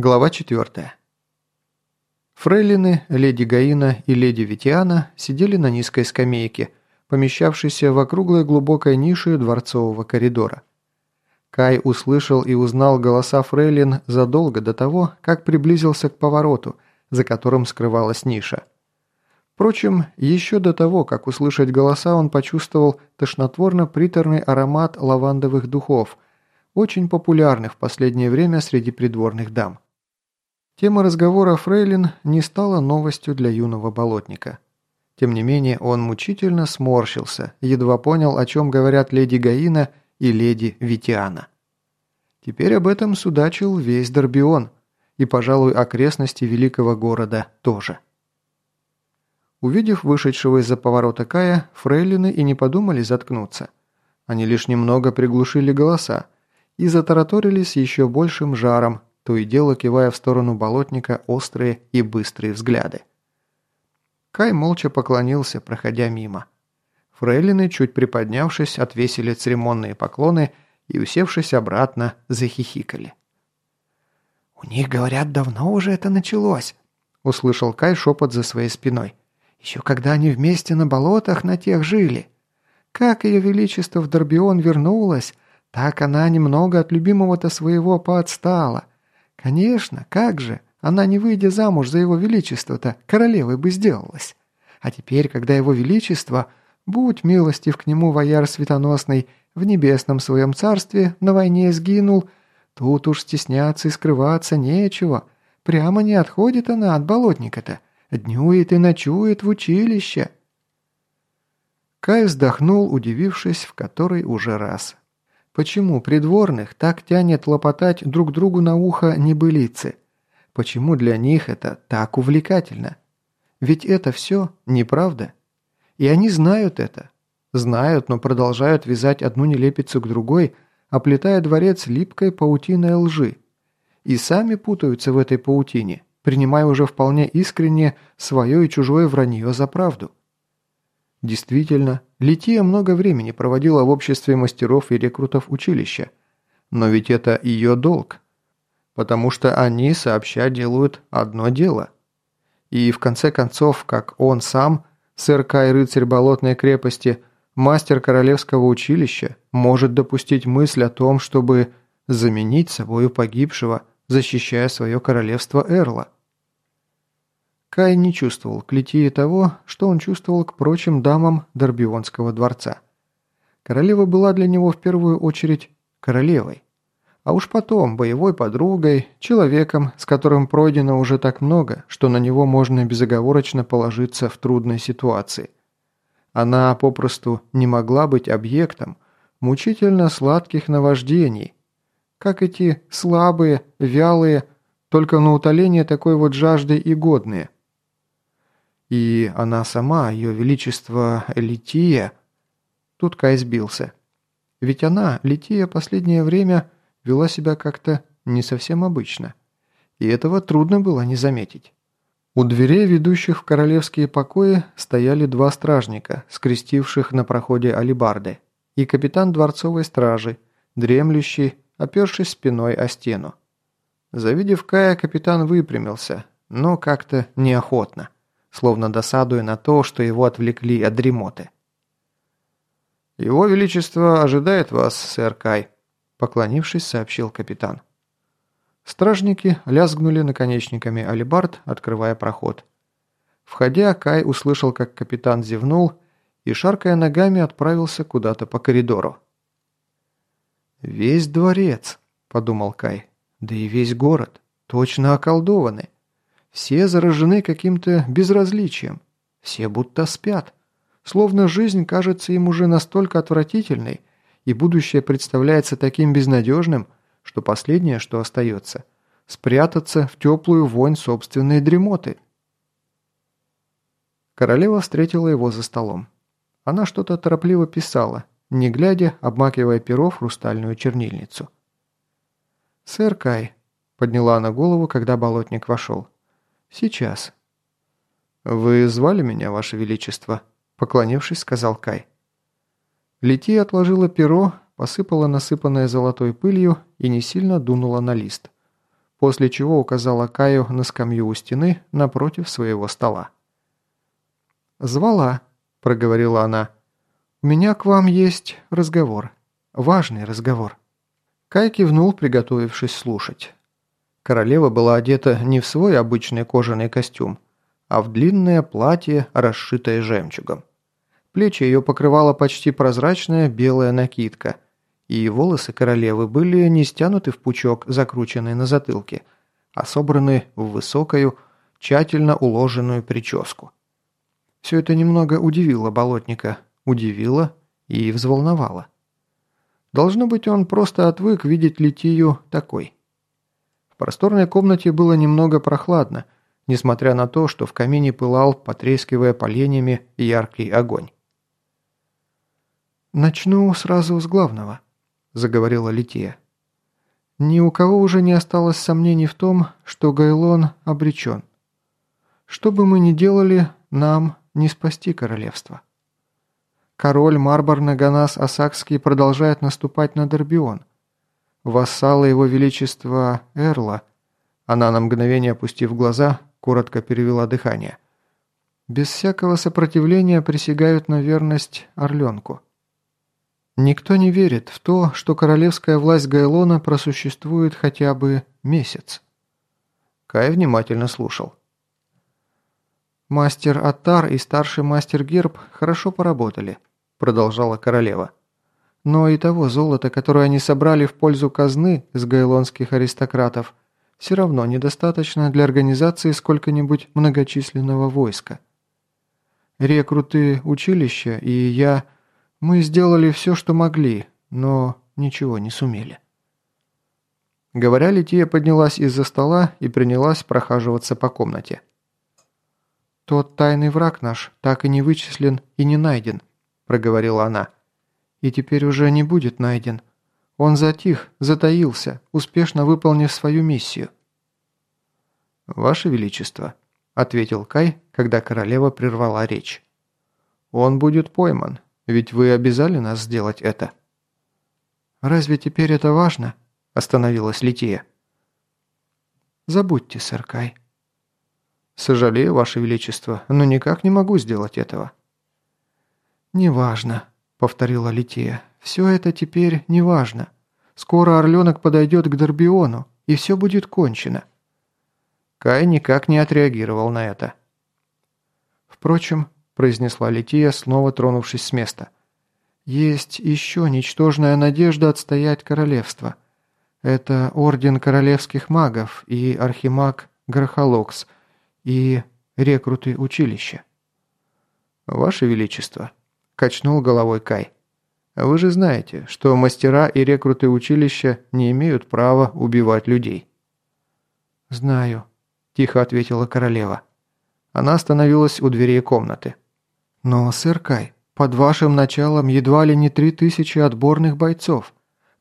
Глава 4. Фрейлины, леди Гаина и леди Витиана сидели на низкой скамейке, помещавшейся в округлой глубокой нише дворцового коридора. Кай услышал и узнал голоса фрейлин задолго до того, как приблизился к повороту, за которым скрывалась ниша. Впрочем, еще до того, как услышать голоса, он почувствовал тошнотворно-приторный аромат лавандовых духов, очень популярных в последнее время среди придворных дам. Тема разговора Фрейлин не стала новостью для юного болотника. Тем не менее, он мучительно сморщился, едва понял, о чем говорят леди Гаина и леди Витиана. Теперь об этом судачил весь Дорбион, и, пожалуй, окрестности великого города тоже. Увидев вышедшего из-за поворота Кая, фрейлины и не подумали заткнуться. Они лишь немного приглушили голоса и затараторили с еще большим жаром, то и дело кивая в сторону болотника острые и быстрые взгляды. Кай молча поклонился, проходя мимо. Фрейлины, чуть приподнявшись, отвесили церемонные поклоны и, усевшись обратно, захихикали. «У них, говорят, давно уже это началось», — услышал Кай шепот за своей спиной. «Еще когда они вместе на болотах на тех жили. Как ее величество в Дорбион вернулась, так она немного от любимого-то своего поотстала. Конечно, как же, она не выйдя замуж за его величество-то, королевой бы сделалась. А теперь, когда его величество, будь милостив к нему вояр светоносный, в небесном своем царстве на войне сгинул, тут уж стесняться и скрываться нечего. Прямо не отходит она от болотника-то, днюет и ночует в училище. Кай вздохнул, удивившись в который уже раз. Почему придворных так тянет лопотать друг другу на ухо небылицы? Почему для них это так увлекательно? Ведь это все неправда. И они знают это. Знают, но продолжают вязать одну нелепицу к другой, оплетая дворец липкой паутиной лжи. И сами путаются в этой паутине, принимая уже вполне искренне свое и чужое вранье за правду. Действительно, Лития много времени проводила в обществе мастеров и рекрутов училища. Но ведь это ее долг. Потому что они сообща делают одно дело. И в конце концов, как он сам, сэр Кай рыцарь Болотной крепости, мастер королевского училища, может допустить мысль о том, чтобы заменить собою погибшего, защищая свое королевство Эрла. Кай не чувствовал к Литии того, что он чувствовал к прочим дамам Дорбионского дворца. Королева была для него в первую очередь королевой. А уж потом боевой подругой, человеком, с которым пройдено уже так много, что на него можно безоговорочно положиться в трудной ситуации. Она попросту не могла быть объектом мучительно сладких наваждений, как эти слабые, вялые, только на утоление такой вот жажды и годные – и она сама, ее величество Лития... Тут Кай сбился. Ведь она, Лития, последнее время вела себя как-то не совсем обычно. И этого трудно было не заметить. У дверей, ведущих в королевские покои, стояли два стражника, скрестивших на проходе алибарды, и капитан дворцовой стражи, дремлющий, опершись спиной о стену. Завидев Кая, капитан выпрямился, но как-то неохотно словно досадуя на то, что его отвлекли от дремоты. «Его Величество ожидает вас, сэр Кай», — поклонившись, сообщил капитан. Стражники лязгнули наконечниками алибард, открывая проход. Входя, Кай услышал, как капитан зевнул и, шаркая ногами, отправился куда-то по коридору. «Весь дворец», — подумал Кай, — «да и весь город, точно околдованы. Все заражены каким-то безразличием. Все будто спят. Словно жизнь кажется им уже настолько отвратительной, и будущее представляется таким безнадежным, что последнее, что остается – спрятаться в теплую вонь собственной дремоты. Королева встретила его за столом. Она что-то торопливо писала, не глядя, обмакивая перо в хрустальную чернильницу. «Сэр Кай», – подняла она голову, когда болотник вошел. «Сейчас». «Вы звали меня, Ваше Величество?» Поклонившись, сказал Кай. Лети отложила перо, посыпала насыпанное золотой пылью и не сильно дунула на лист. после чего указала Каю на скамью у стены напротив своего стола. «Звала», – проговорила она. «У меня к вам есть разговор. Важный разговор». Кай кивнул, приготовившись слушать. Королева была одета не в свой обычный кожаный костюм, а в длинное платье, расшитое жемчугом. Плечи ее покрывала почти прозрачная белая накидка, и волосы королевы были не стянуты в пучок, закрученный на затылке, а собраны в высокую, тщательно уложенную прическу. Все это немного удивило болотника, удивило и взволновало. Должно быть, он просто отвык видеть Литию такой. Просторной комнате было немного прохладно, несмотря на то, что в камине пылал, потрескивая поленьями, яркий огонь. «Начну сразу с главного», – заговорила Лития. «Ни у кого уже не осталось сомнений в том, что Гайлон обречен. Что бы мы ни делали, нам не спасти королевство. Король Марбор Наганас Асакский продолжает наступать на Дорбион. Вассалы его величества Эрла, она на мгновение опустив глаза, коротко перевела дыхание. Без всякого сопротивления присягают на верность Орленку. Никто не верит в то, что королевская власть Гайлона просуществует хотя бы месяц. Кай внимательно слушал. «Мастер Атар и старший мастер Герб хорошо поработали», – продолжала королева. «Но и того золота, которое они собрали в пользу казны с гайлонских аристократов, все равно недостаточно для организации сколько-нибудь многочисленного войска. Рекруты училища и я, мы сделали все, что могли, но ничего не сумели». Говоря, Лития поднялась из-за стола и принялась прохаживаться по комнате. «Тот тайный враг наш так и не вычислен и не найден», – проговорила она. «И теперь уже не будет найден. Он затих, затаился, успешно выполнив свою миссию». «Ваше Величество», – ответил Кай, когда королева прервала речь. «Он будет пойман, ведь вы обязали нас сделать это». «Разве теперь это важно?» – остановилась Лития. «Забудьте, сэр Кай», «Сожалею, Ваше Величество, но никак не могу сделать этого». «Неважно», — повторила Лития. «Все это теперь неважно. Скоро Орленок подойдет к Дорбиону, и все будет кончено». Кай никак не отреагировал на это. «Впрочем», — произнесла Лития, снова тронувшись с места, «есть еще ничтожная надежда отстоять королевство. Это Орден Королевских Магов и Архимаг Грохолокс — и рекруты училища». «Ваше Величество», – качнул головой Кай. «Вы же знаете, что мастера и рекруты училища не имеют права убивать людей». «Знаю», – тихо ответила королева. Она остановилась у дверей комнаты. «Но, сэр Кай, под вашим началом едва ли не три тысячи отборных бойцов,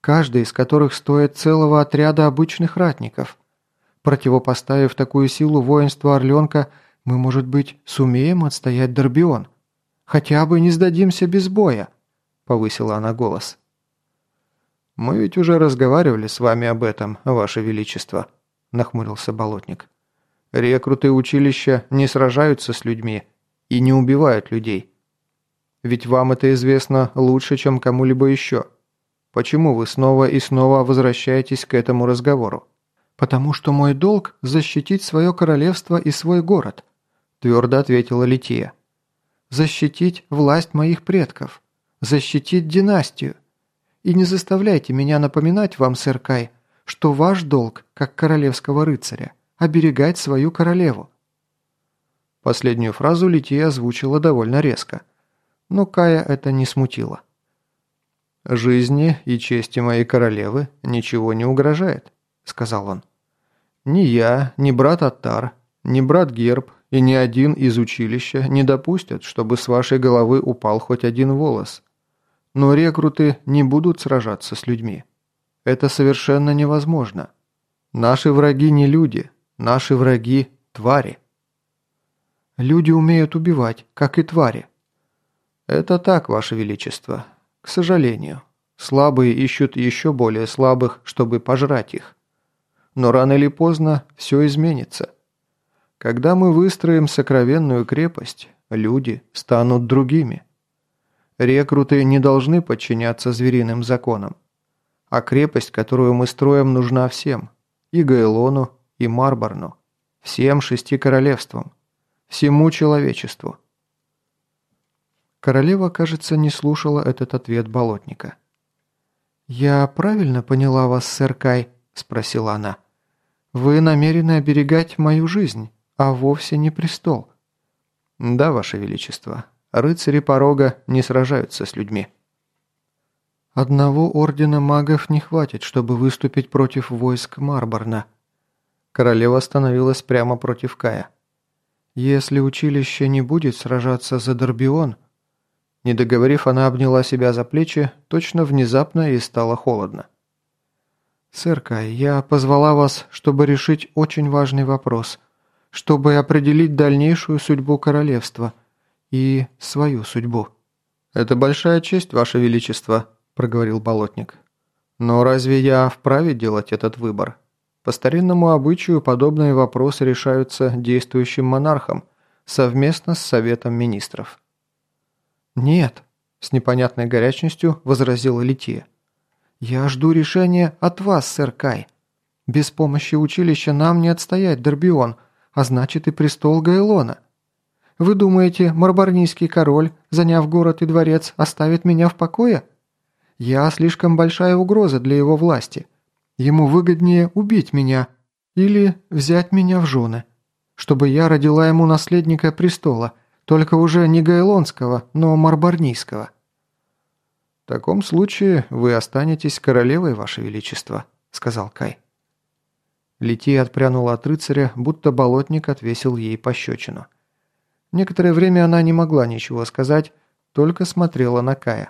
каждый из которых стоит целого отряда обычных ратников. Противопоставив такую силу воинства Орленка, мы, может быть, сумеем отстоять Дорбион. Хотя бы не сдадимся без боя», — повысила она голос. «Мы ведь уже разговаривали с вами об этом, Ваше Величество», — нахмурился Болотник. «Рекруты училища не сражаются с людьми и не убивают людей. Ведь вам это известно лучше, чем кому-либо еще. Почему вы снова и снова возвращаетесь к этому разговору?» «Потому что мой долг – защитить свое королевство и свой город», – твердо ответила Лития. «Защитить власть моих предков. Защитить династию. И не заставляйте меня напоминать вам, сэр Кай, что ваш долг, как королевского рыцаря, оберегать свою королеву». Последнюю фразу Лития озвучила довольно резко. Но Кая это не смутило. «Жизни и чести моей королевы ничего не угрожает», — сказал он. Ни я, ни брат Аттар, ни брат Герб и ни один из училища не допустят, чтобы с вашей головы упал хоть один волос. Но рекруты не будут сражаться с людьми. Это совершенно невозможно. Наши враги не люди, наши враги – твари. Люди умеют убивать, как и твари. Это так, Ваше Величество. К сожалению. Слабые ищут еще более слабых, чтобы пожрать их. но рано или поздно все изменится. Когда мы выстроим сокровенную крепость, люди станут другими. Рекруты не должны подчиняться звериным законам. А крепость, которую мы строим, нужна всем. И Гайлону, и Марборну. Всем шести королевствам. Всему человечеству. Королева, кажется, не слушала этот ответ болотника. «Я правильно поняла вас, сэр Кай?» – спросила она. «Вы намерены оберегать мою жизнь, а вовсе не престол». «Да, ваше величество. Рыцари порога не сражаются с людьми». «Одного ордена магов не хватит, чтобы выступить против войск Марборна». Королева остановилась прямо против Кая. «Если училище не будет сражаться за Дорбион», не договорив, она обняла себя за плечи, точно внезапно и стало холодно. «Сэр Кай, я позвала вас, чтобы решить очень важный вопрос, чтобы определить дальнейшую судьбу королевства и свою судьбу». «Это большая честь, Ваше Величество», – проговорил Болотник. «Но разве я вправе делать этот выбор? По старинному обычаю подобные вопросы решаются действующим монархом совместно с Советом Министров». «Нет», – с непонятной горячностью возразила Лития. «Я жду решения от вас, сэр Кай. Без помощи училища нам не отстоять Дорбион, а значит и престол Гайлона. Вы думаете, марбарнийский король, заняв город и дворец, оставит меня в покое? Я слишком большая угроза для его власти. Ему выгоднее убить меня или взять меня в жены, чтобы я родила ему наследника престола – только уже не гайлонского, но марбарнийского». «В таком случае вы останетесь королевой, ваше величество», — сказал Кай. Лития отпрянула от рыцаря, будто болотник отвесил ей пощечину. Некоторое время она не могла ничего сказать, только смотрела на Кая.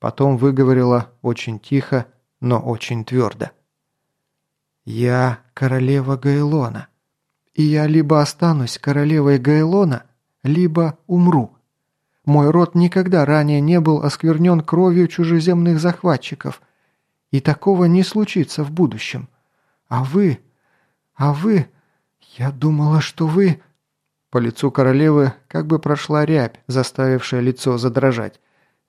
Потом выговорила очень тихо, но очень твердо. «Я королева Гайлона, и я либо останусь королевой Гайлона, либо умру. Мой род никогда ранее не был осквернен кровью чужеземных захватчиков, и такого не случится в будущем. А вы... А вы... Я думала, что вы...» По лицу королевы как бы прошла рябь, заставившая лицо задрожать.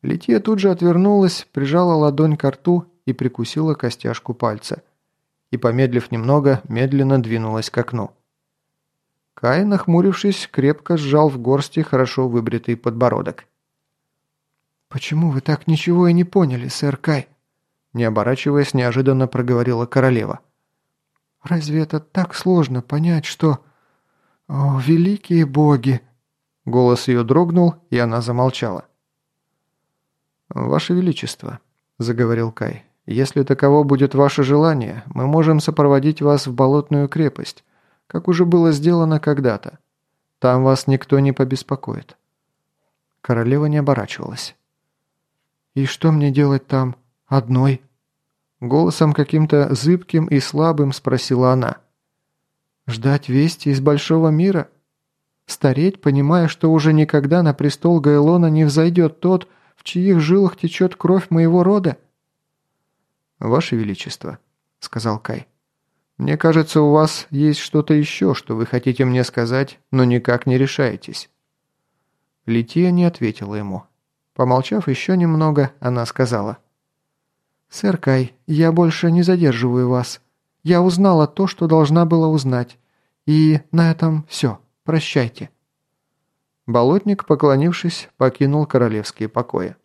Литье тут же отвернулась, прижала ладонь к рту и прикусила костяшку пальца. И, помедлив немного, медленно двинулась к окну. Кай, нахмурившись, крепко сжал в горсти хорошо выбритый подбородок. «Почему вы так ничего и не поняли, сэр Кай?» Не оборачиваясь, неожиданно проговорила королева. «Разве это так сложно понять, что... О, великие боги!» Голос ее дрогнул, и она замолчала. «Ваше Величество», — заговорил Кай, — «если таково будет ваше желание, мы можем сопроводить вас в болотную крепость, как уже было сделано когда-то. Там вас никто не побеспокоит». Королева не оборачивалась. «И что мне делать там? Одной?» Голосом каким-то зыбким и слабым спросила она. «Ждать вести из большого мира? Стареть, понимая, что уже никогда на престол Гайлона не взойдет тот, в чьих жилах течет кровь моего рода?» «Ваше Величество», — сказал Кай. Мне кажется, у вас есть что-то еще, что вы хотите мне сказать, но никак не решаетесь». Лития не ответила ему. Помолчав еще немного, она сказала. «Сэр Кай, я больше не задерживаю вас. Я узнала то, что должна была узнать. И на этом все. Прощайте». Болотник, поклонившись, покинул королевские покои.